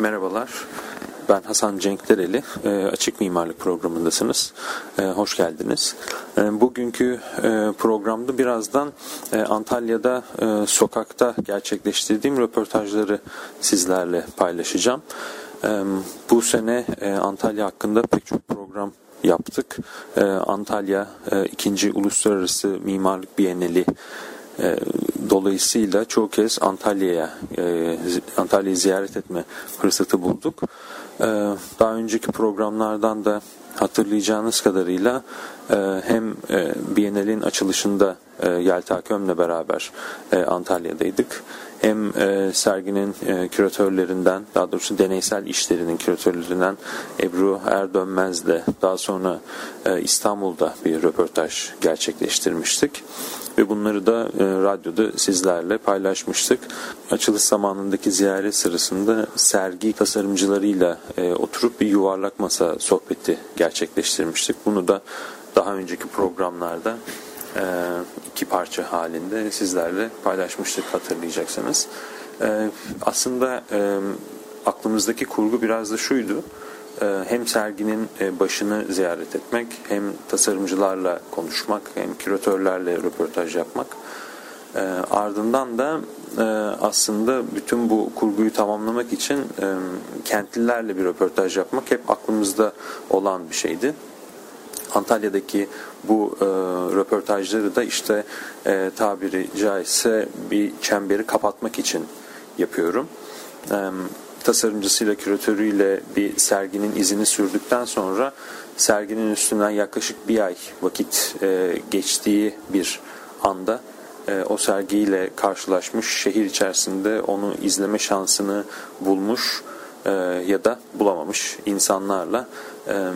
Merhabalar. Ben Hasan Cenk Dereli. E, Açık Mimarlık programındasınız. E, hoş geldiniz. E, bugünkü programda birazdan Antalya'da sokakta gerçekleştirdiğim röportajları sizlerle paylaşacağım. Bu sene Antalya hakkında pek çok program yaptık. Antalya 2. Uluslararası Mimarlık Bienali e, dolayısıyla çoğu kez Antalya'ya e, Antalya'yı ziyaret etme fırsatı bulduk. E, daha önceki programlardan da hatırlayacağınız kadarıyla hem Biennial'in açılışında Yelta Köm'le beraber Antalya'daydık. Hem serginin küratörlerinden, daha doğrusu deneysel işlerinin küratörlerinden Ebru Erdönmez'le daha sonra İstanbul'da bir röportaj gerçekleştirmiştik ve bunları da e, radyoda sizlerle paylaşmıştık. Açılış zamanındaki ziyaret sırasında sergi tasarımcılarıyla e, oturup bir yuvarlak masa sohbeti gerçekleştirmiştik. Bunu da daha önceki programlarda e, iki parça halinde sizlerle paylaşmıştık hatırlayacaksınız. E, aslında e, aklımızdaki kurgu biraz da şuydu. Hem serginin başını ziyaret etmek, hem tasarımcılarla konuşmak, hem küratörlerle röportaj yapmak. Ardından da aslında bütün bu kurguyu tamamlamak için e, kentlilerle bir röportaj yapmak hep aklımızda olan bir şeydi. Antalya'daki bu e, röportajları da işte e, tabiri caizse bir çemberi kapatmak için yapıyorum. E, tasarımcısıyla, küratörüyle bir serginin izini sürdükten sonra serginin üstünden yaklaşık bir ay vakit e, geçtiği bir anda e, o sergiyle karşılaşmış, şehir içerisinde onu izleme şansını bulmuş e, ya da bulamamış insanlarla e,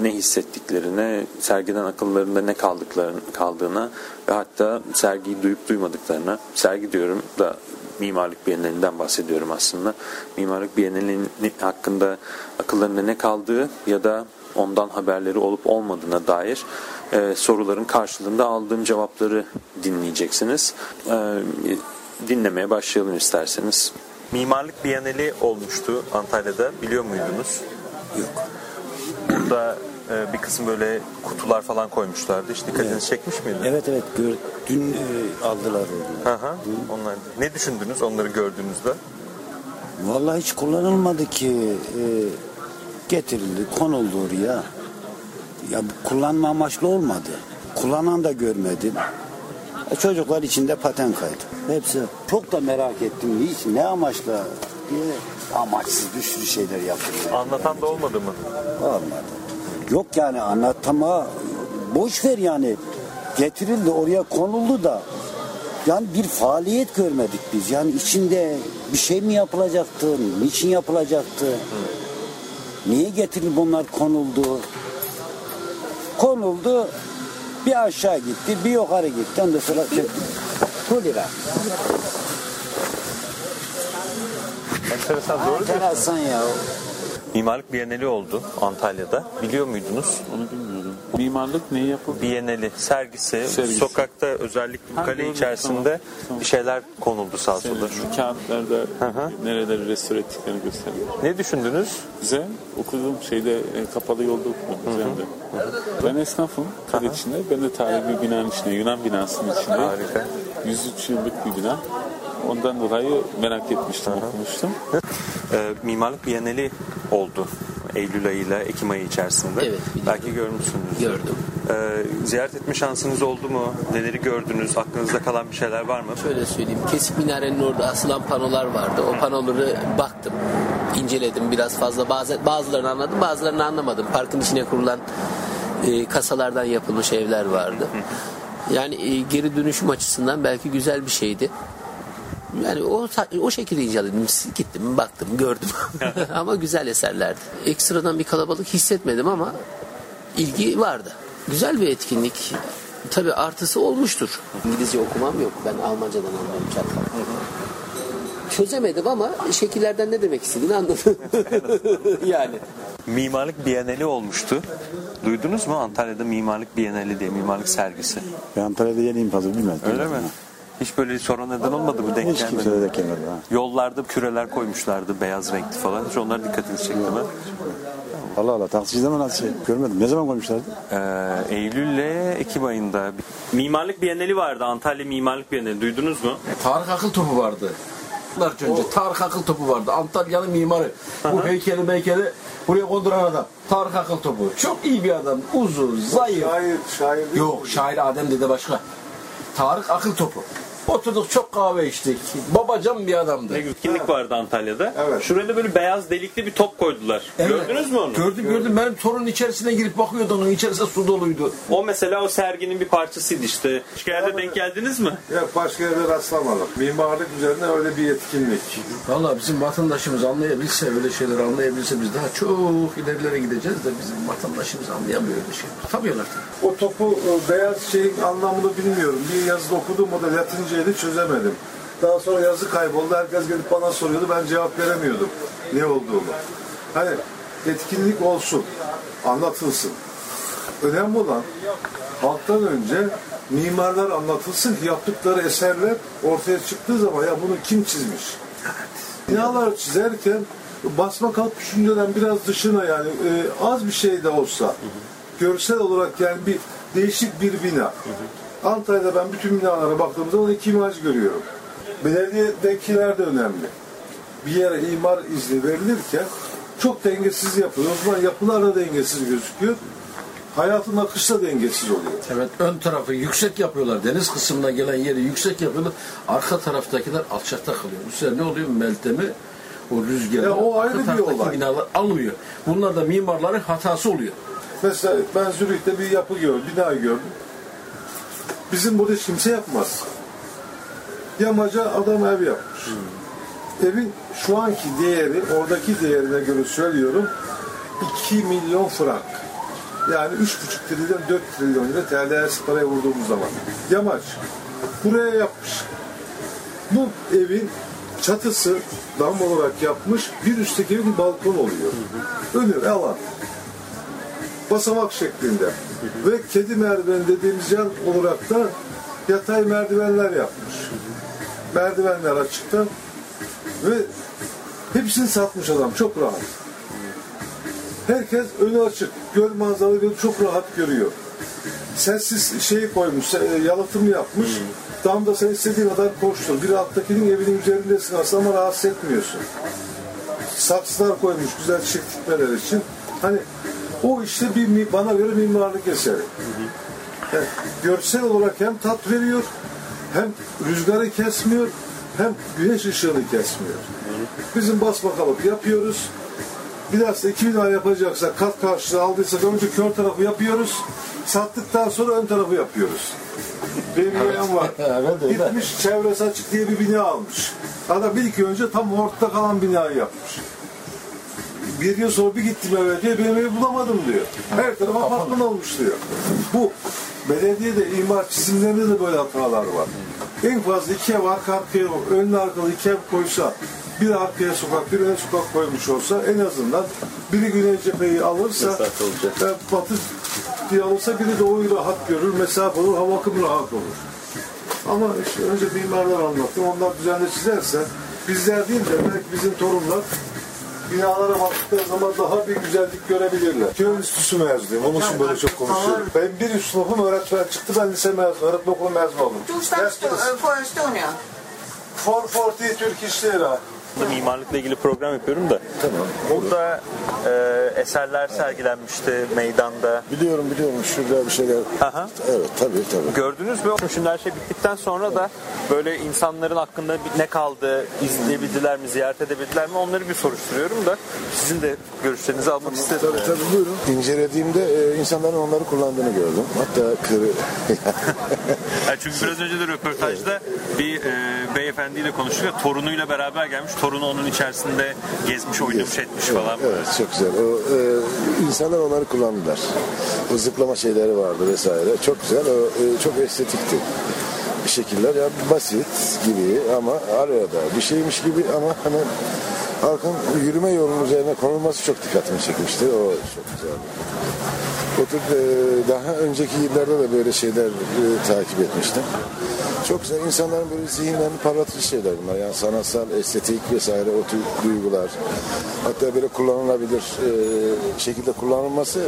ne hissettiklerine, sergiden akıllarında ne kaldıklarını, kaldığına ve hatta sergiyi duyup duymadıklarına, sergi diyorum da mimarlık bienalinden bahsediyorum aslında. Mimarlık bienalinin hakkında akıllarında ne kaldığı ya da ondan haberleri olup olmadığına dair e, soruların karşılığında aldığım cevapları dinleyeceksiniz. E, dinlemeye başlayalım isterseniz. Mimarlık Bienali olmuştu Antalya'da biliyor muydunuz? Yok. Burada e, bir kısım böyle kutular falan koymuşlardı. Hiç dikkatinizi evet. çekmiş miydi? Evet evet gör, dün e, aldılar onu. Aha, onlar. Ne düşündünüz onları gördüğünüzde? Vallahi hiç kullanılmadı ki. E, getirildi, konuldu oraya. Ya kullanma amaçlı olmadı. Kullanan da görmedim. E, çocuklar içinde paten kaydı. Hepsi. Çok da merak ettim. Hiç ne amaçla diye amaçsız bir sürü şeyler yaptım. Anlatan da olmadı mı? Olmadı. Yok yani anlatama boş ver yani getirildi oraya konuldu da yani bir faaliyet görmedik biz. Yani içinde bir şey mi yapılacaktı? Niçin yapılacaktı? Niye getirildi bunlar konuldu? Konuldu bir aşağı gitti bir yukarı gitti. Ondan sonra bu lira. Enteresan doğru Enteresan ya. Mimarlık Bienali oldu Antalya'da. Biliyor muydunuz? Onu bilmiyorum. Mimarlık neyi yapıldı? Bienali sergisi. sergisi. Sokakta özellikle ha, kale doğru, içerisinde tamam, tamam. bir şeyler konuldu sağ sola. Şu kağıtlarda Hı-hı. nereleri restore ettiklerini gösteriyor. Ne düşündünüz? Güzel. Okudum şeyde e, kapalı yolda okudum. Üzerinde. Ben esnafım kale içinde. Ben de tarihi bir binanın içinde. Yunan binasının içinde. Harika. 103 yıllık bir bina. Ondan dolayı merak etmiştim, Aha. okumuştum. E, mimarlık Bienali oldu. Eylül ayıyla Ekim ayı içerisinde. Evet. Biliyorum. Belki görmüşsünüz. Gördüm. Ee, ziyaret etme şansınız oldu mu? Neleri gördünüz? Aklınızda kalan bir şeyler var mı? Şöyle söyleyeyim. Kesik minarenin orada asılan panolar vardı. O panoları baktım. inceledim biraz fazla. Bazı, bazılarını anladım bazılarını anlamadım. Parkın içine kurulan e, kasalardan yapılmış evler vardı. Yani e, geri dönüşüm açısından belki güzel bir şeydi. Yani o o şekilde inceledim. Gittim, baktım, gördüm. ama güzel eserlerdi. Ekstradan bir kalabalık hissetmedim ama ilgi vardı. Güzel bir etkinlik. Tabii artısı olmuştur. İngilizce okumam yok. Ben Almancadan anlıyorum çatal. Çözemedim ama şekillerden ne demek istediğini anladım. yani. Mimarlık Bienali olmuştu. Duydunuz mu Antalya'da Mimarlık Bienali diye mimarlık sergisi? Ben Antalya'da yeniyim fazla bilmezdim. Öyle mi? Hiç böyle sorun neden olmadı mı? Denk Hiç gelmedi. kimse de denk gelmedi. Ha. Yollarda küreler koymuşlardı beyaz renkli falan. Hiç onlar dikkatinizi çekti mi? Allah Allah taksicide mi nasıl şey? Görmedim. Ne zaman koymuşlardı? Ee, Eylül'le Ekim ayında. Mimarlık Bienali vardı. Antalya Mimarlık Bienali. Duydunuz mu? Tarık Akıl Topu vardı. Yıllar önce Tarık Akıl Topu vardı. Antalya'nın mimarı. Bu heykeli meykeli buraya konduran adam. Tarık Akıl Topu. Çok iyi bir adam. Uzun, zayıf. Şair, şair değil Yok şair Adem dede başka. Tarık Akıl Topu. Oturduk çok kahve içtik. Babacan bir adamdı. Etkinlik vardı Antalya'da. Evet. Şurada böyle beyaz delikli bir top koydular. Evet. Gördünüz mü onu? Gördüm gördüm. Benim torun içerisine girip bakıyordu onun. İçerisi su doluydu. O mesela o serginin bir parçasıydı işte. Başka yerde denk geldiniz mi? Ya başka yerde rastlamadım. Mimarlık üzerine öyle bir etkinlik. Valla bizim vatandaşımız anlayabilse, öyle şeyler anlayabilse biz daha çok ilerilere gideceğiz de bizim vatandaşımız anlayamıyor öyle. Tutamıyorlar tabii. O topu o beyaz şeyin anlamını bilmiyorum. Bir yazıda okudum o da Latinceydi çözemedim. Daha sonra yazı kayboldu. Herkes gelip bana soruyordu. Ben cevap veremiyordum ne olduğunu. Hani etkinlik olsun, anlatılsın. Önemli olan halktan önce mimarlar anlatılsın ki yaptıkları eserler ortaya çıktığı zaman ya bunu kim çizmiş? Binalar çizerken basma kalk düşünceden biraz dışına yani e, az bir şey de olsa görsel olarak yani bir değişik bir bina. Antalya'da ben bütün binalara baktığım zaman iki imaj görüyorum. Belediyedekiler de önemli. Bir yere imar izni verilirken çok dengesiz yapılıyor. O zaman yapılar da dengesiz gözüküyor. Hayatın akışı da dengesiz oluyor. Evet ön tarafı yüksek yapıyorlar. Deniz kısmına gelen yeri yüksek yapıyorlar. Arka taraftakiler alçakta kalıyor. Bu sefer ne oluyor? Meltemi o rüzgarı Ya o ayrı bir olay. binalar almıyor. Bunlar da mimarların hatası oluyor. Mesela ben Zürih'te bir yapı gördüm, bina gördüm. Bizim burada kimse yapmaz. Yamaca adam ev yapmış. Evin şu anki değeri, oradaki değerine göre söylüyorum 2 milyon frank. Yani 3,5 trilyon, 4 trilyon lira TL paraya vurduğumuz zaman. Yamaç. Buraya yapmış. Bu evin çatısı dam olarak yapmış. Bir üstteki evin balkon oluyor. Önü alan basamak şeklinde. Ve kedi merdiveni dediğimiz yer olarak da yatay merdivenler yapmış. Merdivenler açıkta ve hepsini satmış adam çok rahat. Herkes önü açık, göl manzaralı çok rahat görüyor. Sessiz şeyi koymuş, e, yalıtım yapmış. Damda sen istediğin kadar koştur. Bir alttakinin evinin üzerindesin aslında ama rahatsız etmiyorsun saksılar koymuş güzel çiçek dikmeler için. Hani o işte bir bana göre mimarlık eseri. Yani görsel olarak hem tat veriyor, hem rüzgarı kesmiyor, hem güneş ışığını kesmiyor. Bizim basma kalıp yapıyoruz. Biraz da 2000 ay yapacaksak kat karşılığı aldıysak önce kör tarafı yapıyoruz. Sattıktan sonra ön tarafı yapıyoruz. Benim yeğen var. Evet. Gitmiş çevresi açık diye bir bina almış. Adam bir iki önce tam ortada kalan binayı yapmış. Bir yıl sonra bir gittim eve diye benim evi bulamadım diyor. Her taraf apartman olmuş diyor. Bu belediyede imar çizimlerinde de böyle hatalar var. En fazla iki ev arka arkaya önlü arkalı iki ev koysa bir arkaya sokak bir öne sokak koymuş olsa en azından biri güney cepheyi alırsa e, batı diye alırsa biri doğuyu rahat görür mesafe olur hava akımı rahat olur. Ama işte önce mimarlar anlattım. Onlar düzenli çizerse bizler değil de belki bizim torunlar binalara baktıkları zaman daha bir güzellik görebilirler. Köy Enstitüsü mezunuyum. Onun için böyle çok konuşuyorum. Ben bir üst sınıfım öğretmen çıktı. Ben lise mezunu, öğretmen okulu mezun oldum. For Estonia. 440 Turkish lira. Mimarlıkla ilgili program yapıyorum da. Burada e, eserler sergilenmişti meydanda. Biliyorum biliyorum şurada bir şeyler. Aha. Evet tabii tabii. Gördünüz mü? Şimdi her şey bittikten sonra da böyle insanların hakkında ne kaldı, izleyebildiler mi, ziyaret edebildiler mi onları bir soruşturuyorum da sizin de görüşlerinizi almak istedim. Tabii tabii buyurun. İncelediğimde e, insanların onları kullandığını gördüm. Hatta kırı... Yani çünkü biraz önce de röportajda bir e, beyefendiyle konuştuk ya torunuyla beraber gelmiş. Torunu onun içerisinde gezmiş, oynamış, etmiş falan. Evet çok güzel. O, e, insanlar onları kullandılar. O zıplama şeyleri vardı vesaire. Çok güzel. O, e, çok estetikti. Şekiller ya basit gibi ama arada bir şeymiş gibi ama hemen halkın yürüme yolunun üzerine konulması çok dikkatimi çekmişti. O çok güzeldi. O tür e, daha önceki yıllarda da böyle şeyler e, takip etmiştim. Çok güzel. insanların böyle zihinlerini parlatıcı şeyler bunlar. Yani sanatsal, estetik vesaire o tür duygular. Hatta böyle kullanılabilir e, şekilde kullanılması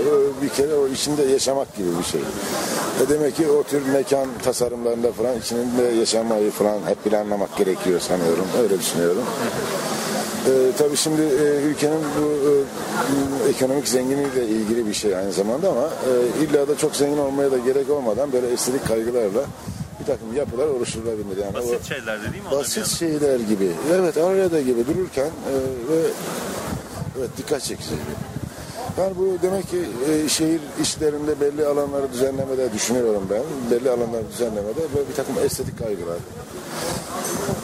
bir kere o içinde yaşamak gibi bir şey. E demek ki o tür mekan tasarımlarında falan içinde yaşamayı falan hep planlamak gerekiyor sanıyorum. Öyle düşünüyorum. Ee, tabii şimdi e, ülkenin bu e, ekonomik zenginliğiyle ilgili bir şey aynı zamanda ama e, illa da çok zengin olmaya da gerek olmadan böyle estetik kaygılarla bir takım yapılar oluşturulabilir. Yani Basit o, şeyler de değil mi? basit şeyler gibi. Evet arada gibi dururken e, ve evet dikkat çekici gibi. Yani bu demek ki e, şehir işlerinde belli alanları düzenlemede düşünüyorum ben. Belli alanları düzenlemede böyle bir takım estetik kaygılar.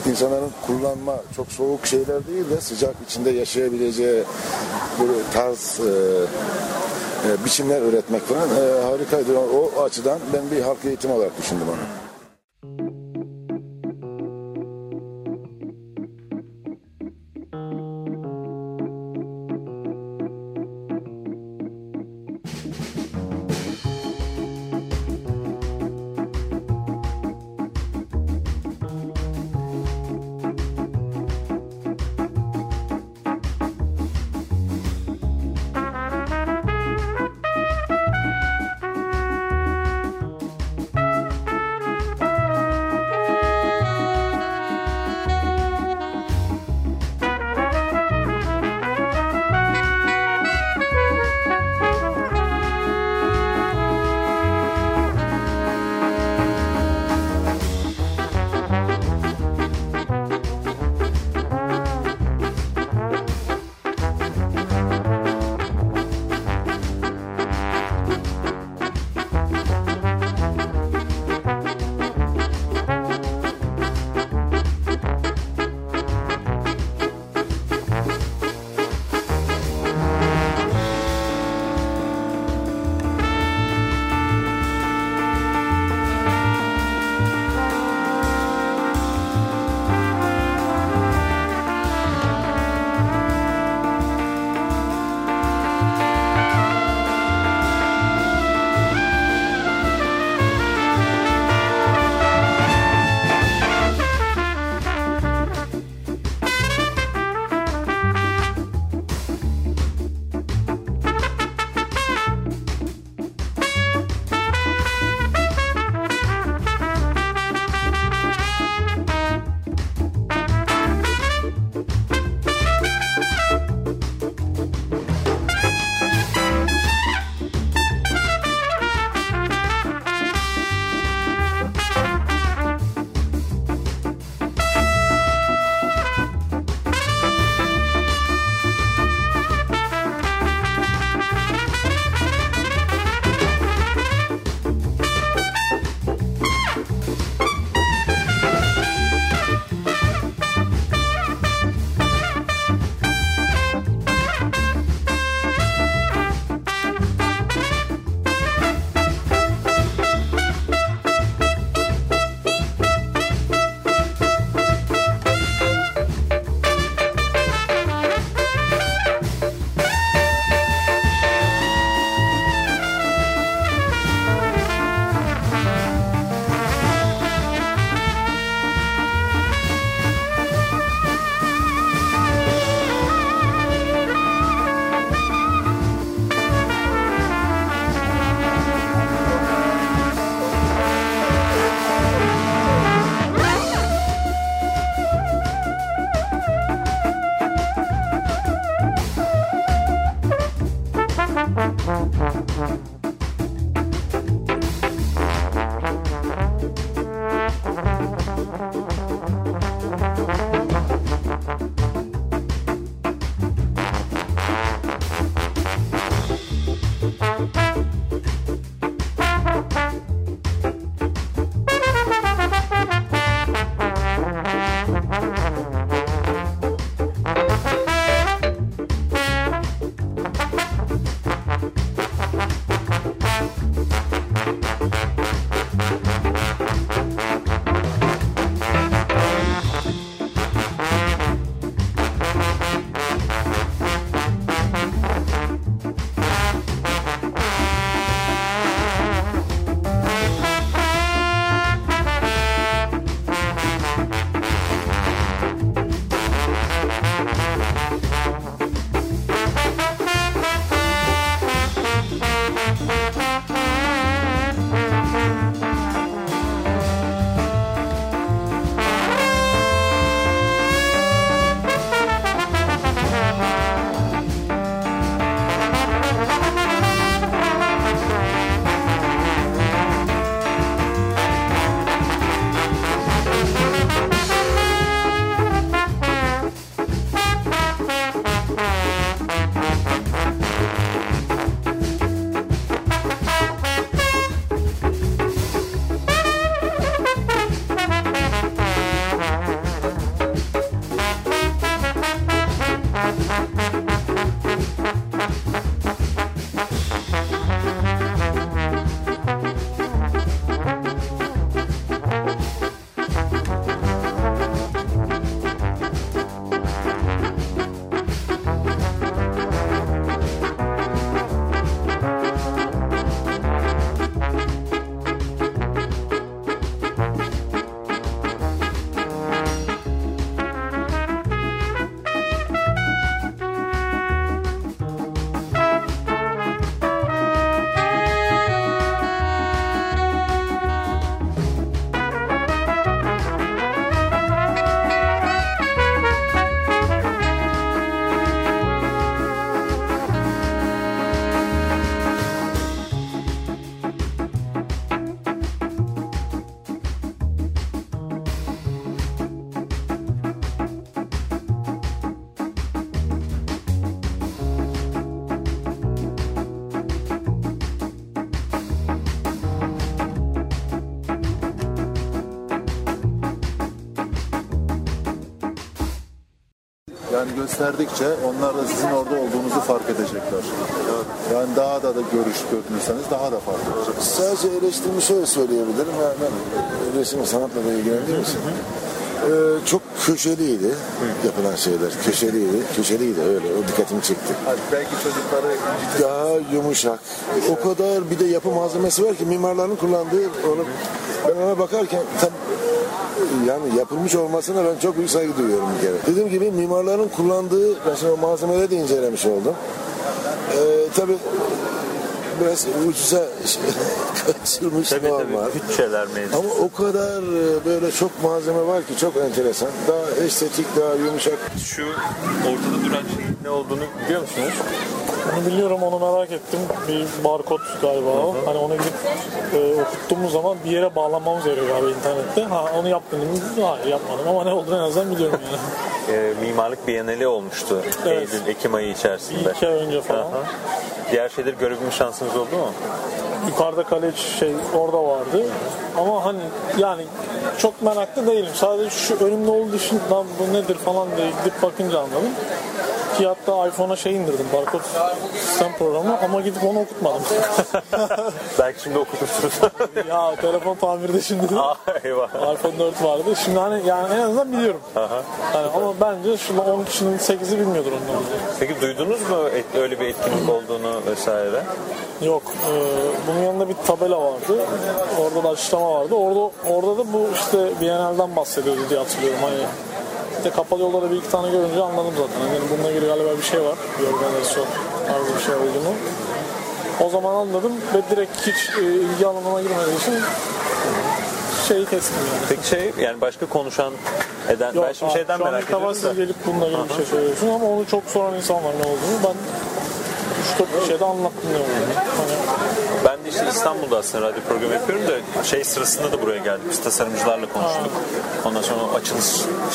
İnsanların kullanma çok soğuk şeyler değil de sıcak içinde yaşayabileceği böyle tarz e, e, biçimler üretmek falan e, harikaydı. O, açıdan ben bir halk eğitimi olarak düşündüm onu. Yani gösterdikçe onlar da sizin orada olduğunuzu fark edecekler. Yani daha da da görüş görünürseniz daha da fark edecek. Sadece eleştirimi şöyle söyleyebilirim. Yani ben resim sanatla da ilgilendiğim için. Ee, çok köşeliydi yapılan şeyler. Köşeliydi. Köşeliydi öyle. O dikkatimi çekti. Hani belki çocukları Daha yumuşak. O kadar bir de yapı malzemesi var ki mimarların kullandığı onu ben ona bakarken tam yani yapılmış olmasına ben çok büyük saygı duyuyorum bir kere. Dediğim gibi mimarların kullandığı ben şimdi malzemeleri de incelemiş oldum. Ee, tabii biraz ucuza kaçırmış normal. bütçeler mevcut. Ama o kadar e, böyle çok malzeme var ki çok enteresan. Daha estetik, daha yumuşak. Şu ortada duran şeyin ne olduğunu biliyor musunuz? Onu biliyorum onu merak ettim. Bir barkod galiba o. Hani onu gidip e, okuttuğumuz zaman bir yere bağlamamız gerekiyor galiba internette. Ha onu yaptın mı? Hayır yapmadım ama ne olduğunu en azından biliyorum yani. Ee, mimarlık bienali olmuştu Evet. Eylül, Ekim ayı içerisinde. Bir iki ay önce falan. Aha. Diğer şeyleri görebilme şansınız oldu mu? Yukarıda kale şey orada vardı. Ama hani yani çok meraklı değilim. Sadece şu önümde olduğu için lan bu nedir falan diye gidip bakınca anladım. Ki hatta iPhone'a şey indirdim. Barkod sistem programı ama gidip onu okutmadım. Belki şimdi okutursunuz. ya telefon tamirde şimdi. Aa, eyvah. iPhone 4 vardı. Şimdi hani yani en azından biliyorum. Yani ama bence şu 10 kişinin 8'i bilmiyordur ondan. Peki duydunuz mu et- öyle bir etkinlik olduğunu vesaire? Yok. e, bunun yanında bir tabela vardı. Orada da açıklama vardı. Orada orada da bu işte Biennale'den bahsediyordu diye hatırlıyorum. Hani işte kapalı yolda da bir iki tane görünce anladım zaten. Yani bununla ilgili galiba bir şey var. Bir organizasyon tarzı bir şey olduğunu. O zaman anladım ve direkt hiç e, ilgi alanıma girmediği için şeyi kestim yani. Peki şey yani başka konuşan eden Yok, ben şimdi şeyden şu merak ediyorum da. gelip bununla ilgili bir şey söylüyorsun ama onu çok soran insan var ne olduğunu. Ben 3-4 bir şeyde anlattım ne olduğunu. Hani işte İstanbul'da aslında radyo programı yapıyorum da şey sırasında da buraya geldik. Biz tasarımcılarla konuştuk. Ondan sonra açılış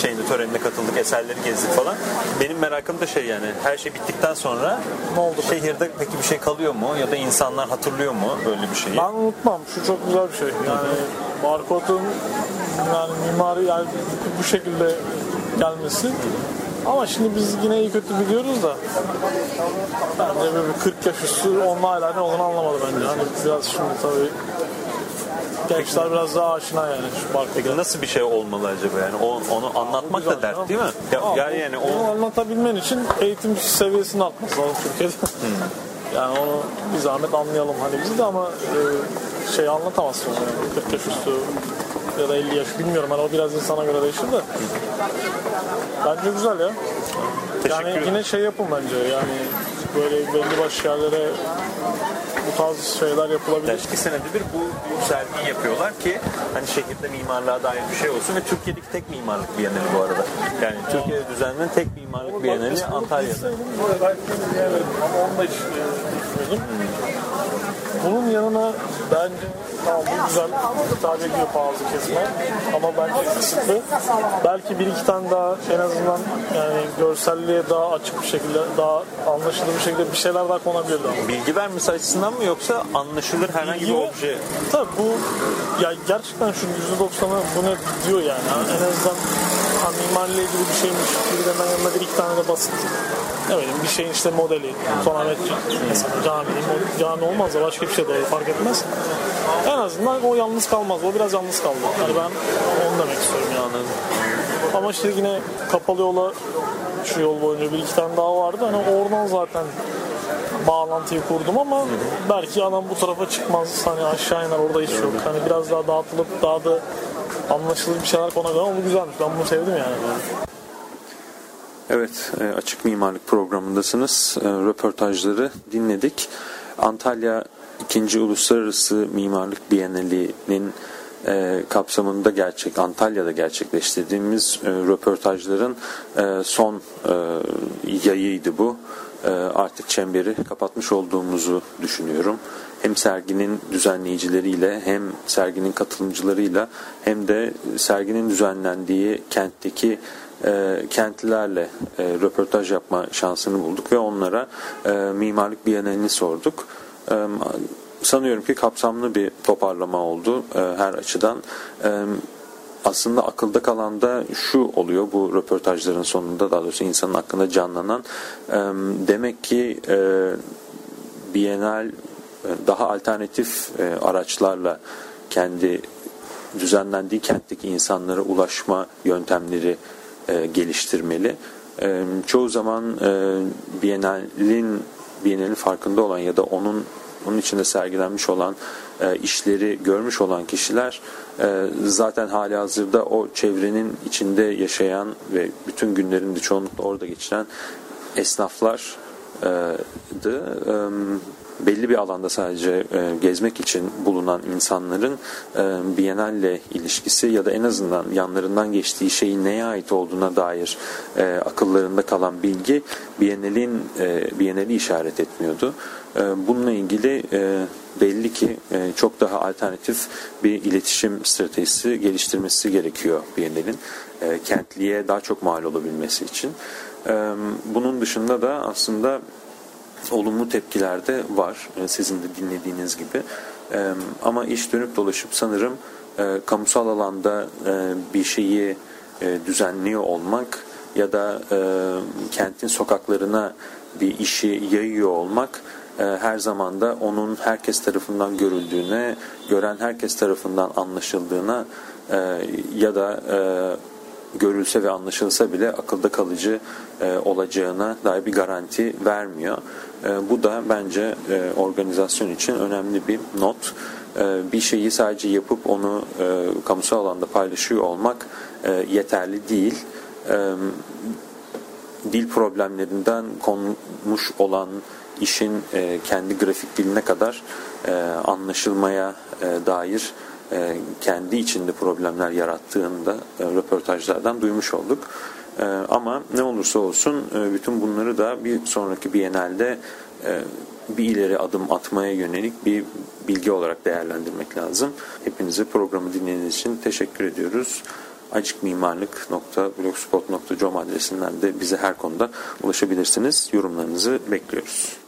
şeyinde törenine katıldık, eserleri gezdik falan. Benim merakım da şey yani her şey bittikten sonra Ne oldu? şehirde peki bir şey kalıyor mu ya da insanlar hatırlıyor mu böyle bir şeyi? Ben unutmam. Şu çok güzel bir şey. Yani barkodun yani mimari yani bu şekilde gelmesi. Ama şimdi biz yine iyi kötü biliyoruz da bence böyle bir 40 yaş üstü onunla hala ne olduğunu anlamadı bence. Hani biraz şimdi tabii gençler biraz daha aşina yani şu barkoda. Peki nasıl bir şey olmalı acaba yani o, onu anlatmak da dert değil mi? Ya, Aa, yani yani Onu o anlatabilmen için eğitim seviyesini artması lazım Türkiye'de. Yani onu bir zahmet anlayalım hani biz de ama e, şey anlatamazsın yani 40 yaş üstü ya da 50 yaş bilmiyorum hani o biraz insana göre değişir de. Bence güzel ya. Teşekkür Yani yine şey yapın bence yani böyle belli başlı yerlere bu tarz şeyler yapılabilir. Yani iki senede bir bu, bu sergiyi yapıyorlar ki hani şehirde mimarlığa dair bir şey olsun ve Türkiye'deki tek mimarlık bienali bu arada. Yani Türkiye'de düzenlenen tek mimarlık bienali Antalya'da. Ama onu da hiç düşünmedim. Bunun yanına bence tamam bu güzel hitap ediyor pahalı kesme ama bence kısıtlı. Belki bir iki tane daha en azından yani görselliğe daha açık bir şekilde daha anlaşılır bir şekilde bir şeyler daha konabilirdi ama. Bilgi vermesi açısından mı yoksa anlaşılır herhangi bir obje? Tabii bu ya gerçekten şu %90'ı bunu diyor yani. En azından ha, mimarla ilgili bir şeymiş gibi hemen yanında bir iki tane de basit ne bileyim bir şeyin işte modeli Sultanahmet mesela cami, cami olmaz da başka bir şey de fark etmez. En azından o yalnız kalmaz. O biraz yalnız kaldı. Yani ben onu demek istiyorum yani. Ama işte yine kapalı yola şu yol boyunca bir iki tane daha vardı. Hani oradan zaten bağlantıyı kurdum ama belki adam bu tarafa çıkmaz. Hani aşağı iner orada hiç yok. Hani biraz daha dağıtılıp daha da anlaşılır bir şeyler konabilir ama bu güzelmiş. Ben bunu sevdim yani. Evet, e, Açık Mimarlık programındasınız. E, Röportajları dinledik. Antalya 2. Uluslararası Mimarlık Bienali'nin e, kapsamında gerçek Antalya'da gerçekleştirdiğimiz röportajların son yayıydı bu. Artık çemberi kapatmış olduğumuzu düşünüyorum. Hem serginin düzenleyicileriyle hem serginin katılımcılarıyla hem de serginin düzenlendiği kentteki e, kentlilerle e, röportaj yapma şansını bulduk ve onlara e, mimarlık bienalini sorduk. E, sanıyorum ki kapsamlı bir toparlama oldu e, her açıdan. E, aslında akılda kalan da şu oluyor bu röportajların sonunda daha doğrusu insanın aklında canlanan e, demek ki e, Bienal e, daha alternatif e, araçlarla kendi düzenlendiği kentteki insanlara ulaşma yöntemleri e, geliştirmeli. E, çoğu zaman e, Bienal'in Bienal'in farkında olan ya da onun onun içinde sergilenmiş olan e, işleri görmüş olan kişiler e, zaten hali hazırda o çevrenin içinde yaşayan ve bütün günlerinde çoğunlukla orada geçiren esnaflardı. E, belli bir alanda sadece e, gezmek için bulunan insanların e, Biennale ilişkisi ya da en azından yanlarından geçtiği şeyin neye ait olduğuna dair e, akıllarında kalan bilgi Biennale'in e, Biennale'i işaret etmiyordu. E, bununla ilgili e, belli ki e, çok daha alternatif bir iletişim stratejisi geliştirmesi gerekiyor Biennale'in e, kentliye daha çok mal olabilmesi için. E, bunun dışında da aslında olumlu tepkiler de var e, sizin de dinlediğiniz gibi. E, ama iş dönüp dolaşıp sanırım e, kamusal alanda bir şeyi düzenliyor olmak ya da kentin sokaklarına bir işi yayıyor olmak her zaman da onun herkes tarafından görüldüğüne, gören herkes tarafından anlaşıldığına ya da görülse ve anlaşılsa bile akılda kalıcı e, olacağına dair bir garanti vermiyor. E, bu da bence e, organizasyon için önemli bir not. E, bir şeyi sadece yapıp onu e, kamusal alanda paylaşıyor olmak e, yeterli değil. E, dil problemlerinden konmuş olan işin e, kendi grafik diline kadar e, anlaşılmaya e, dair e, kendi içinde problemler yarattığında e, röportajlardan duymuş olduk. E, ama ne olursa olsun e, bütün bunları da bir sonraki Biennale'de e, bir ileri adım atmaya yönelik bir bilgi olarak değerlendirmek lazım. Hepinize programı dinlediğiniz için teşekkür ediyoruz. acikmimarlık.blogspot.com adresinden de bize her konuda ulaşabilirsiniz. Yorumlarınızı bekliyoruz.